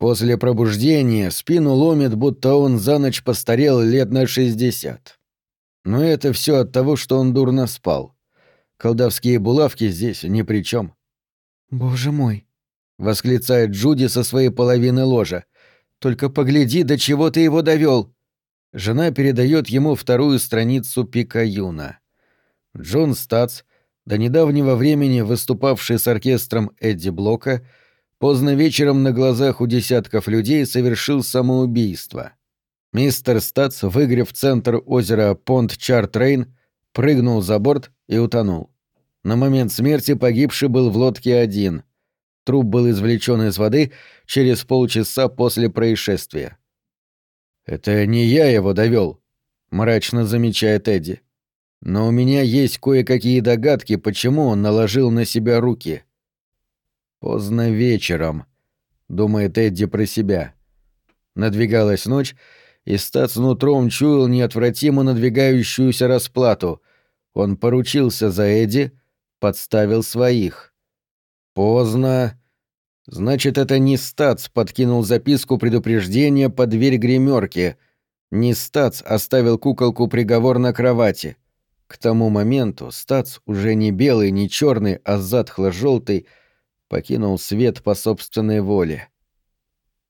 После пробуждения спину ломит, будто он за ночь постарел лет на шестьдесят. Но это все от того, что он дурно спал. Колдовские булавки здесь ни при чем. «Боже мой!» — восклицает Джуди со своей половины ложа. «Только погляди, до чего ты его довел!» Жена передает ему вторую страницу Пика Юна. Джон Стац, до недавнего времени выступавший с оркестром Эдди Блока, поздно вечером на глазах у десятков людей совершил самоубийство. Мистер Стац, выгрев центр озера Понт Чартрейн, прыгнул за борт и утонул. На момент смерти погибший был в лодке один. Труп был извлечен из воды через полчаса после происшествия. «Это не я его довел», — мрачно замечает Эдди. «Но у меня есть кое-какие догадки, почему он наложил на себя руки». «Поздно вечером», — думает Эдди про себя. Надвигалась ночь, и Стац нутром чуял неотвратимо надвигающуюся расплату. Он поручился за Эдди, подставил своих. Поздно. Значит, это не Стац подкинул записку предупреждения под дверь гримерки. Не Стац оставил куколку приговор на кровати. К тому моменту Стац, уже не белый, не черный, а затхло-желтый, покинул свет по собственной воле.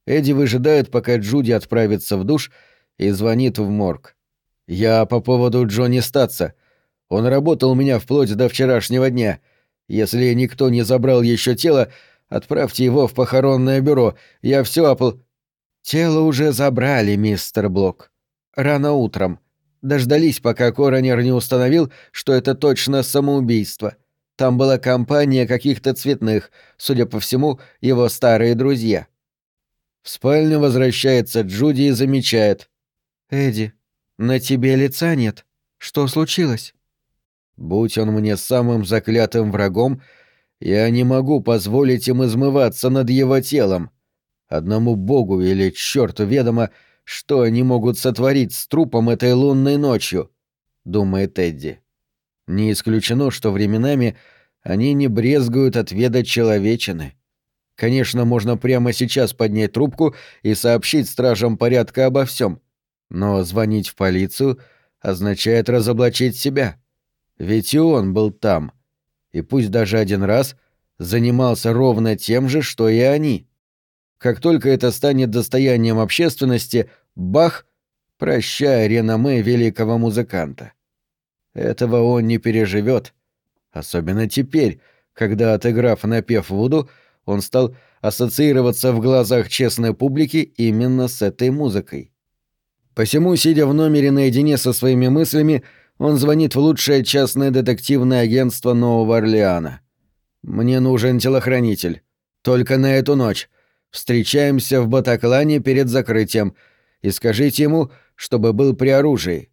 Эдди выжидает, пока Джуди отправится в душ и звонит в морг. «Я по поводу Джонни Статса. Он работал у меня вплоть до вчерашнего дня. Если никто не забрал еще тело, отправьте его в похоронное бюро. Я все опл...» «Тело уже забрали, мистер Блок. Рано утром. Дождались, пока коронер не установил, что это точно самоубийство. Там была компания каких-то цветных, судя по всему, его старые друзья». В спальню возвращается Джуди и замечает. «Эдди, на тебе лица нет. Что случилось?» Будь он мне самым заклятым врагом, я не могу позволить им измываться над его телом. Одному богу или черту ведомо, что они могут сотворить с трупом этой лунной ночью, — думает Эдди. Не исключено, что временами они не брезгуют отведать человечины. Конечно, можно прямо сейчас поднять трубку и сообщить стражам порядка обо всем, но звонить в полицию означает разоблачить себя. Ведь и он был там. И пусть даже один раз занимался ровно тем же, что и они. Как только это станет достоянием общественности, бах, прощай реноме великого музыканта. Этого он не переживет. Особенно теперь, когда, отыграв напев Вуду, он стал ассоциироваться в глазах честной публики именно с этой музыкой. Посему, сидя в номере наедине со своими мыслями, он звонит в лучшее частное детективное агентство Нового Орлеана. «Мне нужен телохранитель. Только на эту ночь. Встречаемся в Батаклане перед закрытием. И скажите ему, чтобы был при оружии.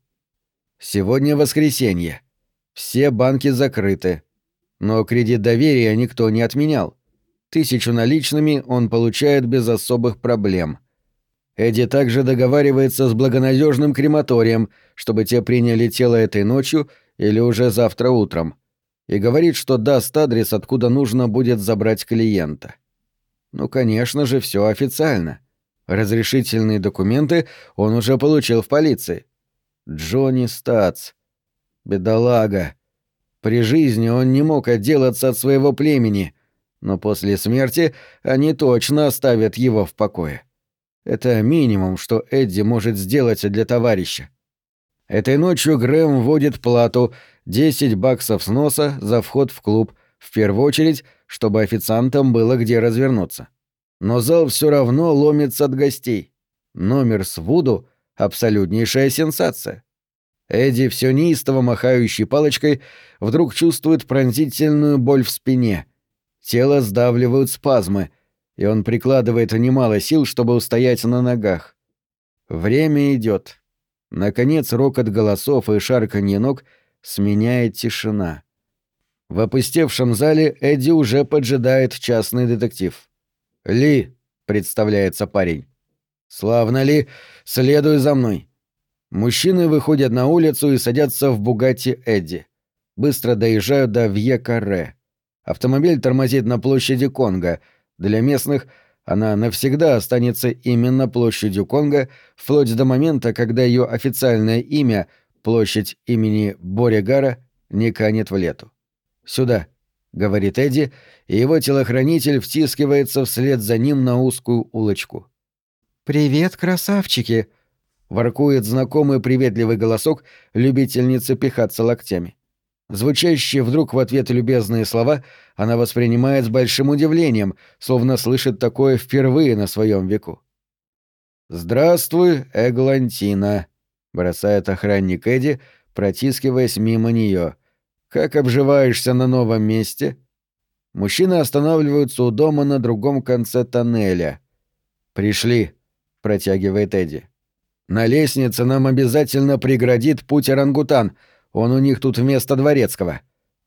Сегодня воскресенье. Все банки закрыты. Но кредит доверия никто не отменял. Тысячу наличными он получает без особых проблем. Эдди также договаривается с благонадежным крематорием, чтобы те приняли тело этой ночью или уже завтра утром, и говорит, что даст адрес, откуда нужно будет забрать клиента. Ну, конечно же, все официально. Разрешительные документы он уже получил в полиции. Джонни Стац. Бедолага. При жизни он не мог отделаться от своего племени, но после смерти они точно оставят его в покое. Это минимум, что Эдди может сделать для товарища. Этой ночью Грэм вводит плату 10 баксов с носа за вход в клуб, в первую очередь, чтобы официантам было где развернуться. Но зал все равно ломится от гостей. Номер с Вуду — абсолютнейшая сенсация. Эдди, все неистово махающий палочкой, вдруг чувствует пронзительную боль в спине. Тело сдавливают спазмы, и он прикладывает немало сил, чтобы устоять на ногах. Время идет. Наконец рокот голосов и шарканье ног сменяет тишина. В опустевшем зале Эдди уже поджидает частный детектив. «Ли», — представляется парень. «Славно, Ли, следуй за мной». Мужчины выходят на улицу и садятся в Бугатти Эдди. Быстро доезжают до Вье-Карре. Автомобиль тормозит на площади Конго — для местных Она навсегда останется именно площадью Конга, вплоть до момента, когда ее официальное имя, площадь имени Боригара, не канет в лету. «Сюда», — говорит Эдди, и его телохранитель втискивается вслед за ним на узкую улочку. «Привет, красавчики!» — воркует знакомый приветливый голосок любительницы пихаться локтями. Звучащие вдруг в ответ любезные слова она воспринимает с большим удивлением, словно слышит такое впервые на своем веку. «Здравствуй, Эглантина», — бросает охранник Эдди, протискиваясь мимо нее. «Как обживаешься на новом месте?» Мужчины останавливаются у дома на другом конце тоннеля. «Пришли», — протягивает Эдди. «На лестнице нам обязательно преградит путь орангутан», — он у них тут вместо дворецкого.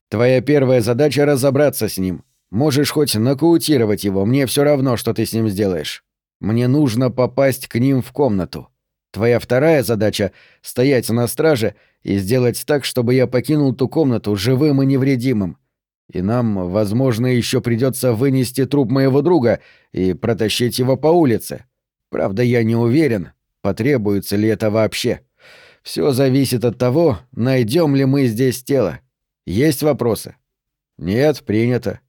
Твоя первая задача — разобраться с ним. Можешь хоть нокаутировать его, мне все равно, что ты с ним сделаешь. Мне нужно попасть к ним в комнату. Твоя вторая задача — стоять на страже и сделать так, чтобы я покинул ту комнату живым и невредимым. И нам, возможно, еще придется вынести труп моего друга и протащить его по улице. Правда, я не уверен, потребуется ли это вообще. Все зависит от того, найдем ли мы здесь тело. Есть вопросы? Нет, принято.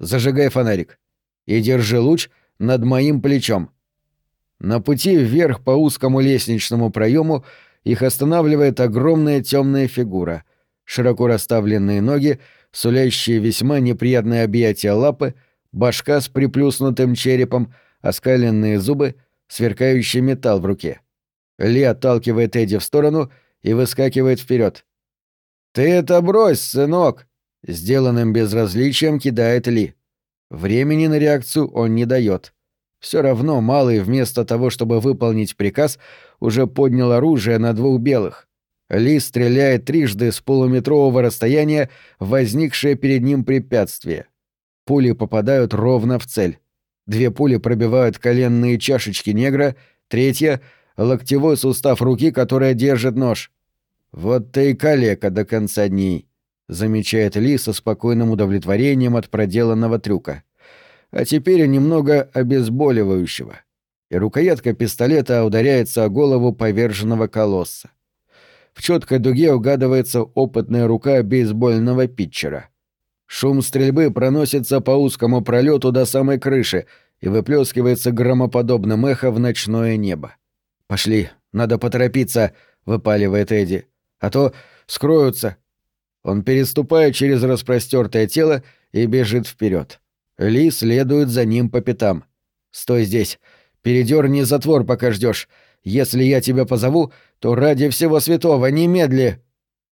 Зажигай фонарик. И держи луч над моим плечом. На пути вверх по узкому лестничному проему их останавливает огромная темная фигура, широко расставленные ноги, сулящие весьма неприятные объятия лапы, башка с приплюснутым черепом, оскаленные зубы, сверкающий металл в руке. Ли отталкивает Эдди в сторону и выскакивает вперед. «Ты это брось, сынок!» — сделанным безразличием кидает Ли. Времени на реакцию он не дает. Все равно Малый вместо того, чтобы выполнить приказ, уже поднял оружие на двух белых. Ли стреляет трижды с полуметрового расстояния возникшее перед ним препятствие. Пули попадают ровно в цель. Две пули пробивают коленные чашечки негра, третья — локтевой сустав руки, которая держит нож. Вот ты и калека до конца дней, замечает Ли со спокойным удовлетворением от проделанного трюка. А теперь немного обезболивающего. И рукоятка пистолета ударяется о голову поверженного колосса. В четкой дуге угадывается опытная рука бейсбольного питчера. Шум стрельбы проносится по узкому пролету до самой крыши и выплескивается громоподобным эхо в ночное небо. «Пошли, надо поторопиться», — выпаливает Эдди. «А то скроются». Он переступает через распростертое тело и бежит вперед. Ли следует за ним по пятам. «Стой здесь. Передерни затвор, пока ждешь. Если я тебя позову, то ради всего святого немедли!»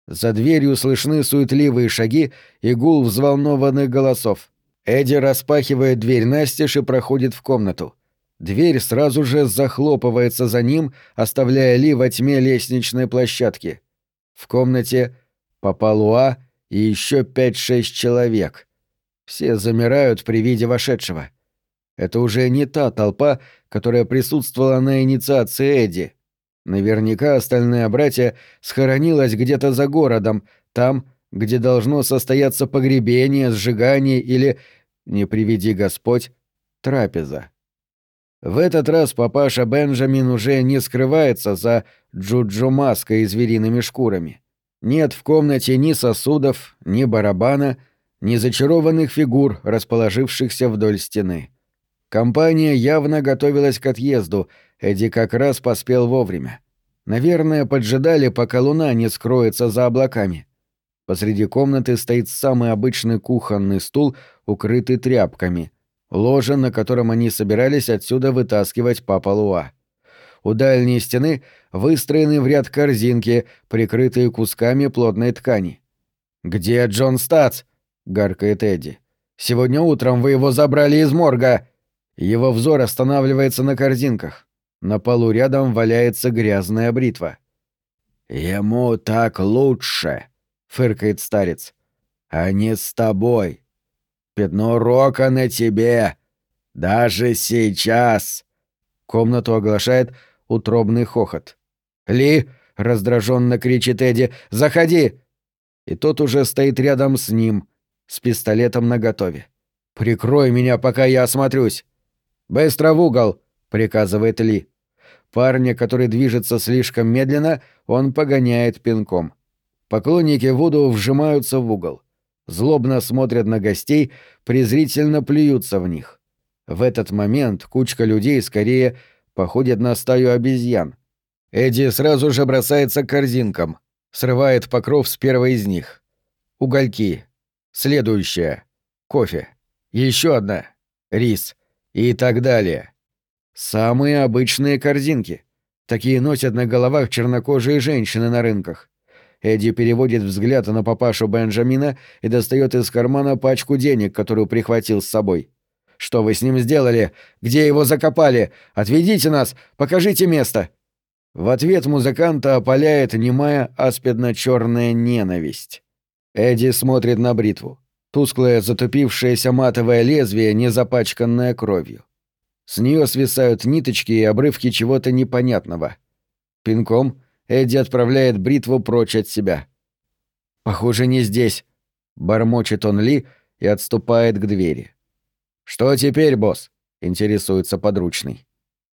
За дверью слышны суетливые шаги и гул взволнованных голосов. Эдди распахивает дверь настежь и проходит в комнату. Дверь сразу же захлопывается за ним, оставляя Ли во тьме лестничной площадки. В комнате Папалуа и еще пять-шесть человек. Все замирают при виде вошедшего. Это уже не та толпа, которая присутствовала на инициации Эдди. Наверняка остальные братья схоронилась где-то за городом, там, где должно состояться погребение, сжигание или, не приведи Господь, трапеза. В этот раз папаша Бенджамин уже не скрывается за Джуджу маской и звериными шкурами. Нет в комнате ни сосудов, ни барабана, ни зачарованных фигур, расположившихся вдоль стены. Компания явно готовилась к отъезду, Эдди как раз поспел вовремя. Наверное, поджидали, пока луна не скроется за облаками. Посреди комнаты стоит самый обычный кухонный стул, укрытый тряпками — ложе, на котором они собирались отсюда вытаскивать папа Луа. У дальней стены выстроены в ряд корзинки, прикрытые кусками плотной ткани. «Где Джон Стац?» — гаркает Эдди. «Сегодня утром вы его забрали из морга!» Его взор останавливается на корзинках. На полу рядом валяется грязная бритва. «Ему так лучше!» — фыркает старец. «А не с тобой!» Пятно рока на тебе. Даже сейчас. Комнату оглашает утробный хохот. Ли, раздраженно кричит Эдди, заходи. И тот уже стоит рядом с ним, с пистолетом наготове. Прикрой меня, пока я осмотрюсь. «Быстро в угол!» — приказывает Ли. Парня, который движется слишком медленно, он погоняет пинком. Поклонники Вуду вжимаются в угол. Злобно смотрят на гостей, презрительно плюются в них. В этот момент кучка людей скорее походит на стаю обезьян. Эдди сразу же бросается к корзинкам, срывает покров с первой из них. Угольки. Следующая. Кофе. Еще одна. Рис. И так далее. Самые обычные корзинки. Такие носят на головах чернокожие женщины на рынках. Эдди переводит взгляд на папашу Бенджамина и достает из кармана пачку денег, которую прихватил с собой. «Что вы с ним сделали? Где его закопали? Отведите нас! Покажите место!» В ответ музыканта опаляет немая аспидно-черная ненависть. Эдди смотрит на бритву. Тусклое затупившееся матовое лезвие, не запачканное кровью. С нее свисают ниточки и обрывки чего-то непонятного. Пинком Эдди отправляет бритву прочь от себя. «Похоже, не здесь», — бормочет он Ли и отступает к двери. «Что теперь, босс?» — интересуется подручный.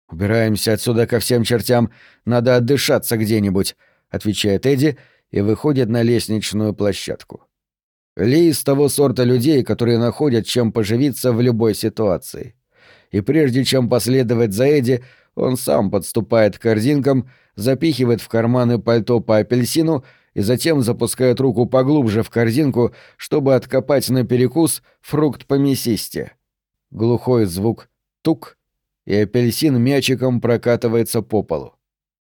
«Убираемся отсюда ко всем чертям, надо отдышаться где-нибудь», — отвечает Эдди и выходит на лестничную площадку. Ли из того сорта людей, которые находят чем поживиться в любой ситуации. И прежде чем последовать за Эдди, он сам подступает к корзинкам, запихивает в карманы пальто по апельсину и затем запускает руку поглубже в корзинку, чтобы откопать на перекус фрукт помесистее. Глухой звук «тук», и апельсин мячиком прокатывается по полу.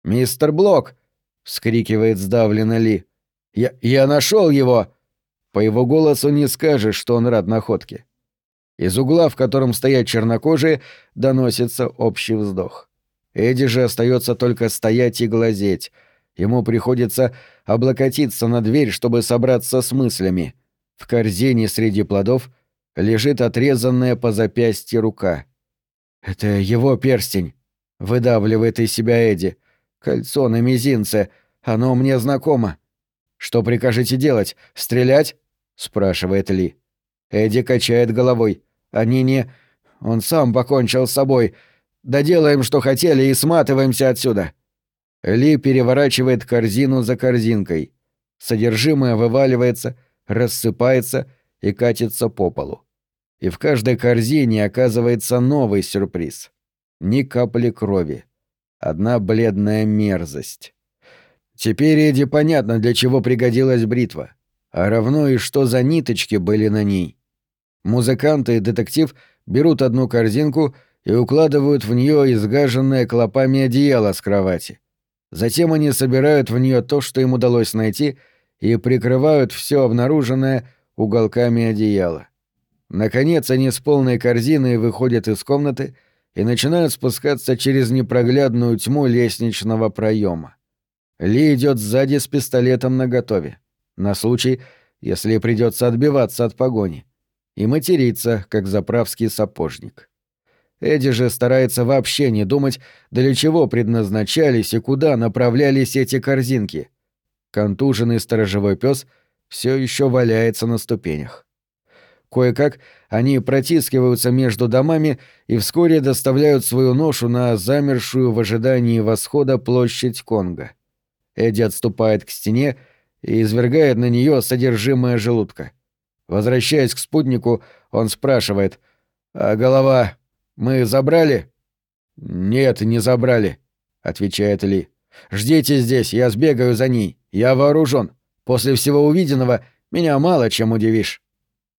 «Мистер Блок!» — вскрикивает сдавленно Ли. «Я, я нашел его!» По его голосу не скажешь, что он рад находке. Из угла, в котором стоят чернокожие, доносится общий вздох. Эдди же остается только стоять и глазеть. Ему приходится облокотиться на дверь, чтобы собраться с мыслями. В корзине среди плодов лежит отрезанная по запястье рука. «Это его перстень», — выдавливает из себя Эдди. «Кольцо на мизинце. Оно мне знакомо». «Что прикажете делать? Стрелять?» — спрашивает Ли. Эдди качает головой. «Они не... Он сам покончил с собой. Доделаем, что хотели, и сматываемся отсюда». Ли переворачивает корзину за корзинкой. Содержимое вываливается, рассыпается и катится по полу. И в каждой корзине оказывается новый сюрприз. Ни капли крови. Одна бледная мерзость. Теперь Эдди понятно, для чего пригодилась бритва. А равно и что за ниточки были на ней. Музыканты и детектив берут одну корзинку и укладывают в нее изгаженное клопами одеяло с кровати. Затем они собирают в нее то, что им удалось найти, и прикрывают все обнаруженное уголками одеяла. Наконец они с полной корзиной выходят из комнаты и начинают спускаться через непроглядную тьму лестничного проема. Ли идет сзади с пистолетом наготове, на случай, если придется отбиваться от погони, и материться, как заправский сапожник. Эдди же старается вообще не думать, для чего предназначались и куда направлялись эти корзинки. Контуженный сторожевой пес все еще валяется на ступенях. Кое-как они протискиваются между домами и вскоре доставляют свою ношу на замершую в ожидании восхода площадь Конго. Эдди отступает к стене и извергает на нее содержимое желудка. Возвращаясь к спутнику, он спрашивает «А голова мы забрали?» «Нет, не забрали», — отвечает Ли. «Ждите здесь, я сбегаю за ней. Я вооружен. После всего увиденного меня мало чем удивишь».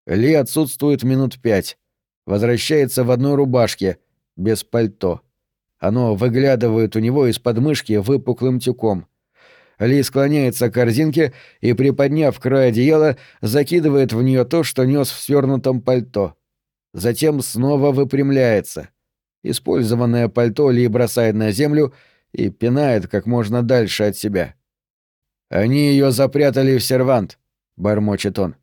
Ли отсутствует минут пять. Возвращается в одной рубашке, без пальто. Оно выглядывает у него из подмышки выпуклым тюком. Ли склоняется к корзинке и, приподняв край одеяла, закидывает в нее то, что нес в свернутом пальто затем снова выпрямляется. Использованное пальто Ли бросает на землю и пинает как можно дальше от себя. «Они ее запрятали в сервант», — бормочет он.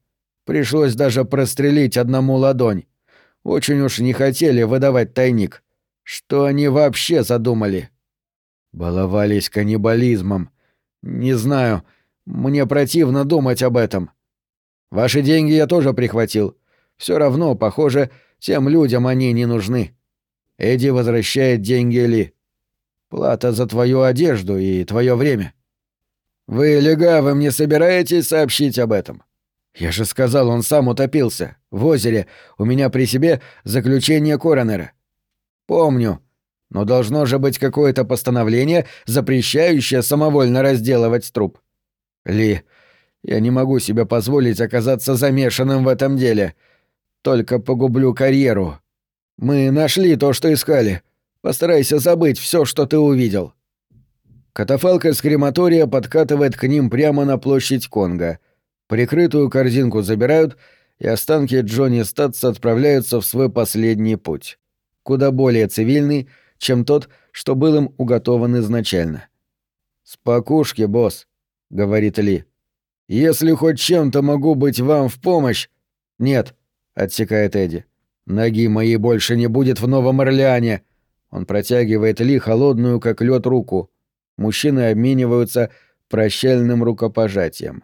«Пришлось даже прострелить одному ладонь. Очень уж не хотели выдавать тайник. Что они вообще задумали?» Баловались каннибализмом. Не знаю, мне противно думать об этом. Ваши деньги я тоже прихватил. Все равно, похоже, тем людям они не нужны. Эдди возвращает деньги Ли. Плата за твою одежду и твое время. Вы, легавым, не собираетесь сообщить об этом? Я же сказал, он сам утопился. В озере. У меня при себе заключение коронера. Помню. Но должно же быть какое-то постановление, запрещающее самовольно разделывать труп. Ли, я не могу себе позволить оказаться замешанным в этом деле. Только погублю карьеру. Мы нашли то, что искали. Постарайся забыть все, что ты увидел. Катафалк из крематория подкатывает к ним прямо на площадь Конга. Прикрытую корзинку забирают, и останки Джонни Статса отправляются в свой последний путь. Куда более цивильный, чем тот, что был им уготован изначально. «Спокушки, босс», — говорит Ли. «Если хоть чем-то могу быть вам в помощь...» «Нет», — отсекает Эдди. «Ноги моей больше не будет в Новом Орлеане!» Он протягивает Ли холодную, как лед, руку. Мужчины обмениваются прощальным рукопожатием.